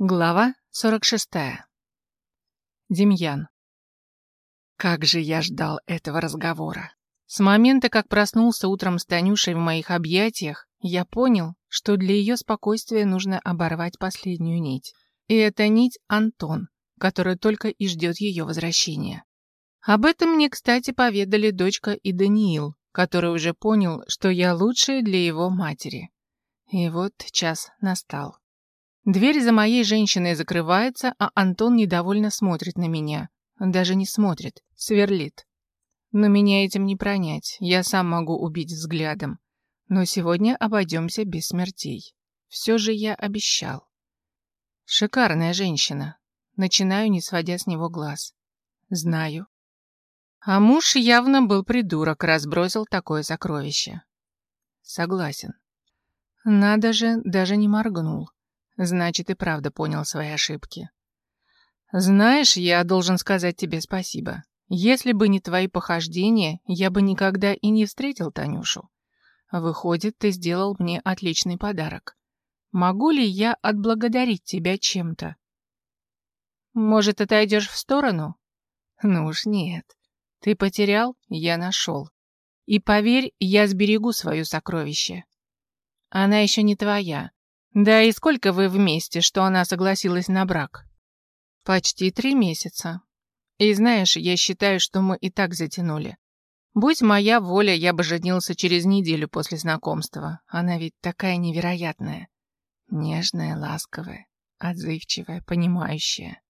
Глава 46. Демьян. Как же я ждал этого разговора. С момента, как проснулся утром с Танюшей в моих объятиях, я понял, что для ее спокойствия нужно оборвать последнюю нить. И эта нить Антон, который только и ждет ее возвращения. Об этом мне, кстати, поведали дочка и Даниил, который уже понял, что я лучшая для его матери. И вот час настал. Дверь за моей женщиной закрывается, а Антон недовольно смотрит на меня. Даже не смотрит, сверлит. Но меня этим не пронять, я сам могу убить взглядом. Но сегодня обойдемся без смертей. Все же я обещал. Шикарная женщина. Начинаю, не сводя с него глаз. Знаю. А муж явно был придурок, разбросил такое сокровище. Согласен. Надо же, даже не моргнул. Значит, и правда понял свои ошибки. Знаешь, я должен сказать тебе спасибо. Если бы не твои похождения, я бы никогда и не встретил Танюшу. Выходит, ты сделал мне отличный подарок. Могу ли я отблагодарить тебя чем-то? Может, отойдешь в сторону? Ну уж нет. Ты потерял, я нашел. И поверь, я сберегу свое сокровище. Она еще не твоя, да и сколько вы вместе, что она согласилась на брак? Почти три месяца. И знаешь, я считаю, что мы и так затянули. Будь моя воля, я бы женился через неделю после знакомства. Она ведь такая невероятная. Нежная, ласковая, отзывчивая, понимающая.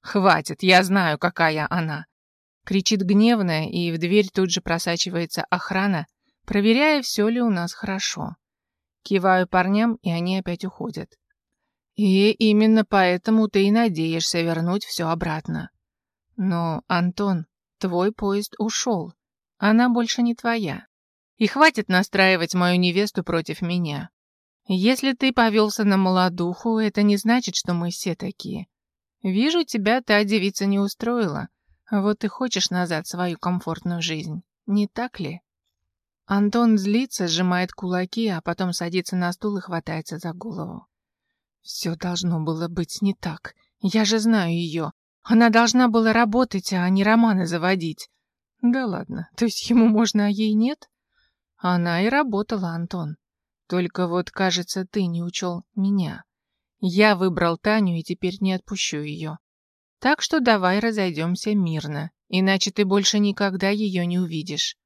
Хватит, я знаю, какая она. Кричит гневная, и в дверь тут же просачивается охрана, проверяя, все ли у нас хорошо. Киваю парням, и они опять уходят. И именно поэтому ты и надеешься вернуть все обратно. Но, Антон, твой поезд ушел. Она больше не твоя. И хватит настраивать мою невесту против меня. Если ты повелся на молодуху, это не значит, что мы все такие. Вижу, тебя та девица не устроила. Вот ты хочешь назад свою комфортную жизнь. Не так ли? Антон злится, сжимает кулаки, а потом садится на стул и хватается за голову. Все должно было быть не так. Я же знаю ее. Она должна была работать, а не романы заводить. Да ладно, то есть ему можно, а ей нет? Она и работала, Антон. Только вот, кажется, ты не учел меня. Я выбрал Таню и теперь не отпущу ее. Так что давай разойдемся мирно, иначе ты больше никогда ее не увидишь.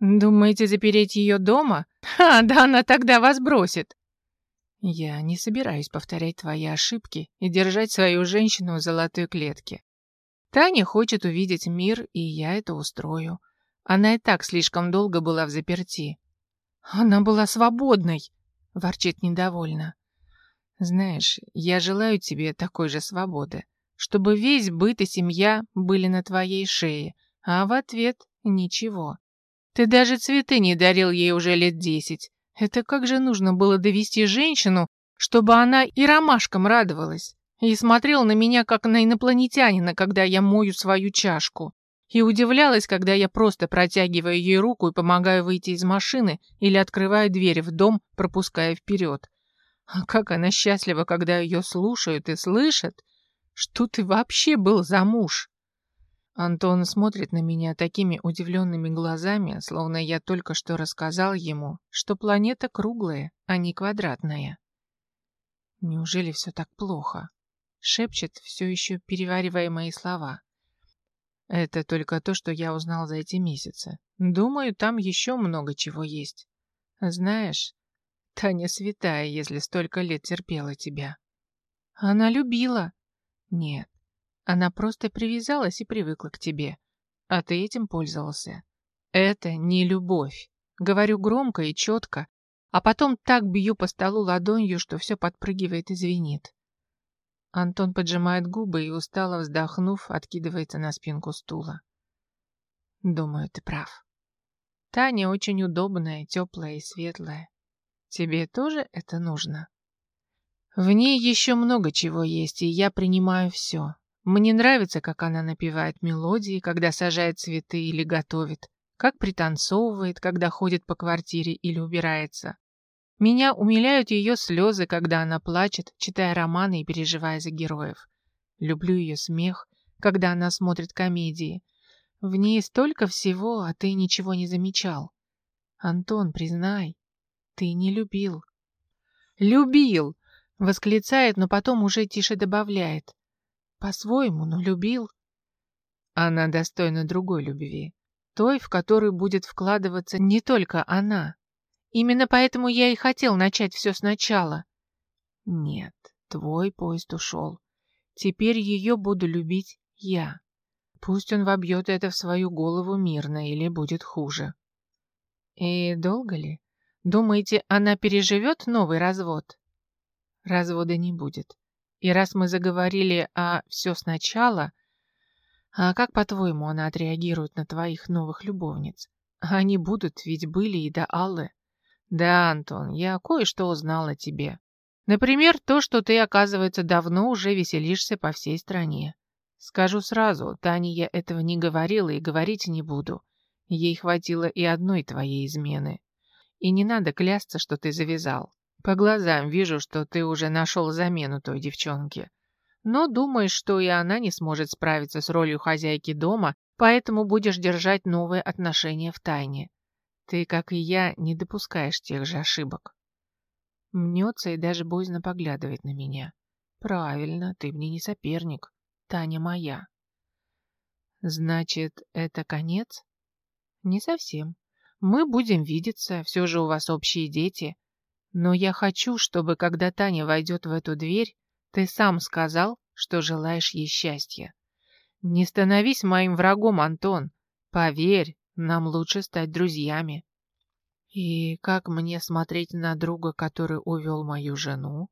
«Думаете запереть ее дома? Ха, да она тогда вас бросит!» «Я не собираюсь повторять твои ошибки и держать свою женщину в золотой клетке. Таня хочет увидеть мир, и я это устрою. Она и так слишком долго была в заперти». «Она была свободной!» — ворчит недовольно. «Знаешь, я желаю тебе такой же свободы, чтобы весь быт и семья были на твоей шее, а в ответ — ничего. Ты даже цветы не дарил ей уже лет десять. Это как же нужно было довести женщину, чтобы она и ромашкам радовалась, и смотрела на меня, как на инопланетянина, когда я мою свою чашку, и удивлялась, когда я просто протягиваю ей руку и помогаю выйти из машины или открываю дверь в дом, пропуская вперед. А как она счастлива, когда ее слушают и слышат, что ты вообще был за муж. Антон смотрит на меня такими удивленными глазами, словно я только что рассказал ему, что планета круглая, а не квадратная. Неужели все так плохо? Шепчет, все еще переваривая мои слова. Это только то, что я узнал за эти месяцы. Думаю, там еще много чего есть. Знаешь, Таня святая, если столько лет терпела тебя. Она любила. Нет, она просто привязалась и привыкла к тебе. А ты этим пользовался. Это не любовь. Говорю громко и четко, а потом так бью по столу ладонью, что все подпрыгивает и звенит. Антон поджимает губы и, устало вздохнув, откидывается на спинку стула. Думаю, ты прав. Таня очень удобная, теплая и светлая. Тебе тоже это нужно? В ней еще много чего есть, и я принимаю все. Мне нравится, как она напевает мелодии, когда сажает цветы или готовит, как пританцовывает, когда ходит по квартире или убирается. Меня умиляют ее слезы, когда она плачет, читая романы и переживая за героев. Люблю ее смех, когда она смотрит комедии. В ней столько всего, а ты ничего не замечал. Антон, признай, ты не любил. Любил! Восклицает, но потом уже тише добавляет. По-своему, но любил. Она достойна другой любви. Той, в которую будет вкладываться не только она. Именно поэтому я и хотел начать все сначала. Нет, твой поезд ушел. Теперь ее буду любить я. Пусть он вобьет это в свою голову мирно или будет хуже. И долго ли? Думаете, она переживет новый развод? Развода не будет. И раз мы заговорили о «все сначала», а как, по-твоему, она отреагирует на твоих новых любовниц? Они будут, ведь были и до Аллы. Да, Антон, я кое-что узнал о тебе. Например, то, что ты, оказывается, давно уже веселишься по всей стране. Скажу сразу, Тане я этого не говорила и говорить не буду. Ей хватило и одной твоей измены. И не надо клясться, что ты завязал. По глазам вижу, что ты уже нашел замену той девчонке. Но думаешь, что и она не сможет справиться с ролью хозяйки дома, поэтому будешь держать новые отношения в тайне. Ты, как и я, не допускаешь тех же ошибок. Мнется и даже боязно поглядывает на меня. Правильно, ты мне не соперник. Таня моя. Значит, это конец? Не совсем. Мы будем видеться, все же у вас общие дети. Но я хочу, чтобы, когда Таня войдет в эту дверь, ты сам сказал, что желаешь ей счастья. Не становись моим врагом, Антон. Поверь, нам лучше стать друзьями. И как мне смотреть на друга, который увел мою жену?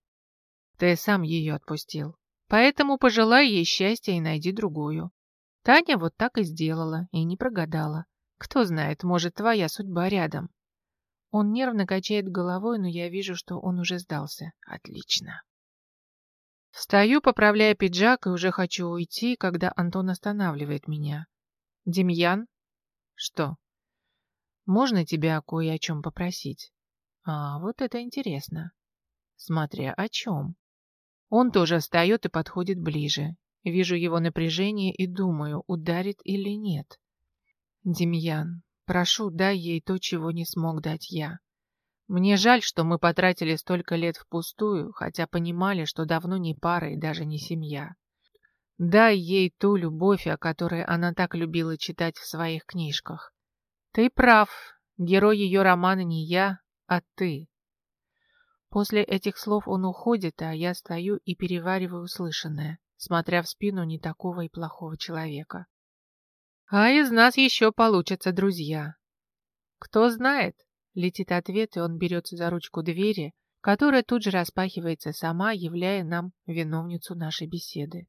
Ты сам ее отпустил. Поэтому пожелай ей счастья и найди другую. Таня вот так и сделала, и не прогадала. Кто знает, может, твоя судьба рядом. Он нервно качает головой, но я вижу, что он уже сдался. Отлично. Встаю, поправляя пиджак, и уже хочу уйти, когда Антон останавливает меня. «Демьян?» «Что?» «Можно тебя кое о чем попросить?» «А, вот это интересно». «Смотря о чем?» Он тоже встает и подходит ближе. Вижу его напряжение и думаю, ударит или нет. «Демьян, прошу, дай ей то, чего не смог дать я. Мне жаль, что мы потратили столько лет впустую, хотя понимали, что давно не пара и даже не семья. Дай ей ту любовь, о которой она так любила читать в своих книжках. Ты прав, герой ее романа не я, а ты. После этих слов он уходит, а я стою и перевариваю услышанное, смотря в спину не такого и плохого человека. А из нас еще получатся друзья. Кто знает, Летит ответ, и он берется за ручку двери, которая тут же распахивается сама, являя нам виновницу нашей беседы.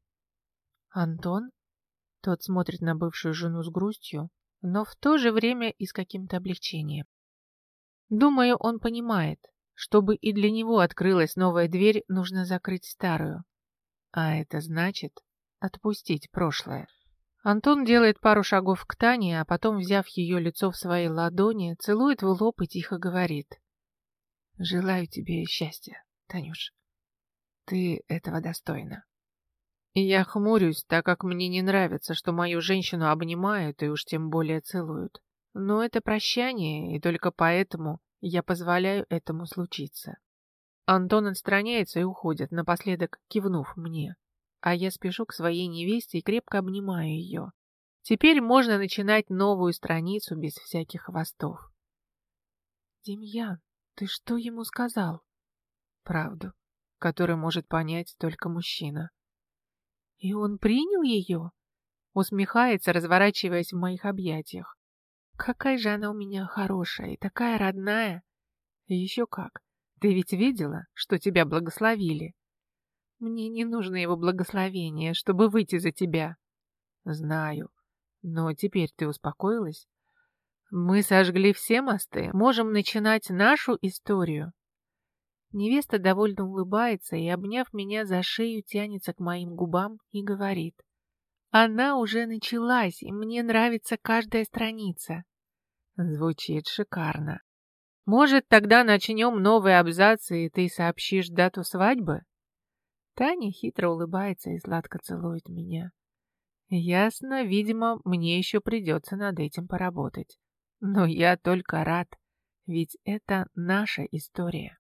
«Антон?» Тот смотрит на бывшую жену с грустью, но в то же время и с каким-то облегчением. Думаю, он понимает, чтобы и для него открылась новая дверь, нужно закрыть старую. А это значит отпустить прошлое. Антон делает пару шагов к Тане, а потом, взяв ее лицо в свои ладони, целует в лоб и тихо говорит. «Желаю тебе счастья, Танюш. Ты этого достойна». И я хмурюсь, так как мне не нравится, что мою женщину обнимают и уж тем более целуют. Но это прощание, и только поэтому я позволяю этому случиться. Антон отстраняется и уходит, напоследок кивнув мне а я спешу к своей невесте и крепко обнимаю ее. Теперь можно начинать новую страницу без всяких хвостов. Демьян, ты что ему сказал? Правду, которую может понять только мужчина. И он принял ее? Усмехается, разворачиваясь в моих объятиях. Какая же она у меня хорошая и такая родная. Еще как. Ты ведь видела, что тебя благословили? Мне не нужно его благословение, чтобы выйти за тебя. Знаю. Но теперь ты успокоилась? Мы сожгли все мосты, можем начинать нашу историю. Невеста довольно улыбается и, обняв меня за шею, тянется к моим губам и говорит. Она уже началась, и мне нравится каждая страница. Звучит шикарно. Может, тогда начнем новый абзац, и ты сообщишь дату свадьбы? Таня хитро улыбается и сладко целует меня. Ясно, видимо, мне еще придется над этим поработать. Но я только рад, ведь это наша история.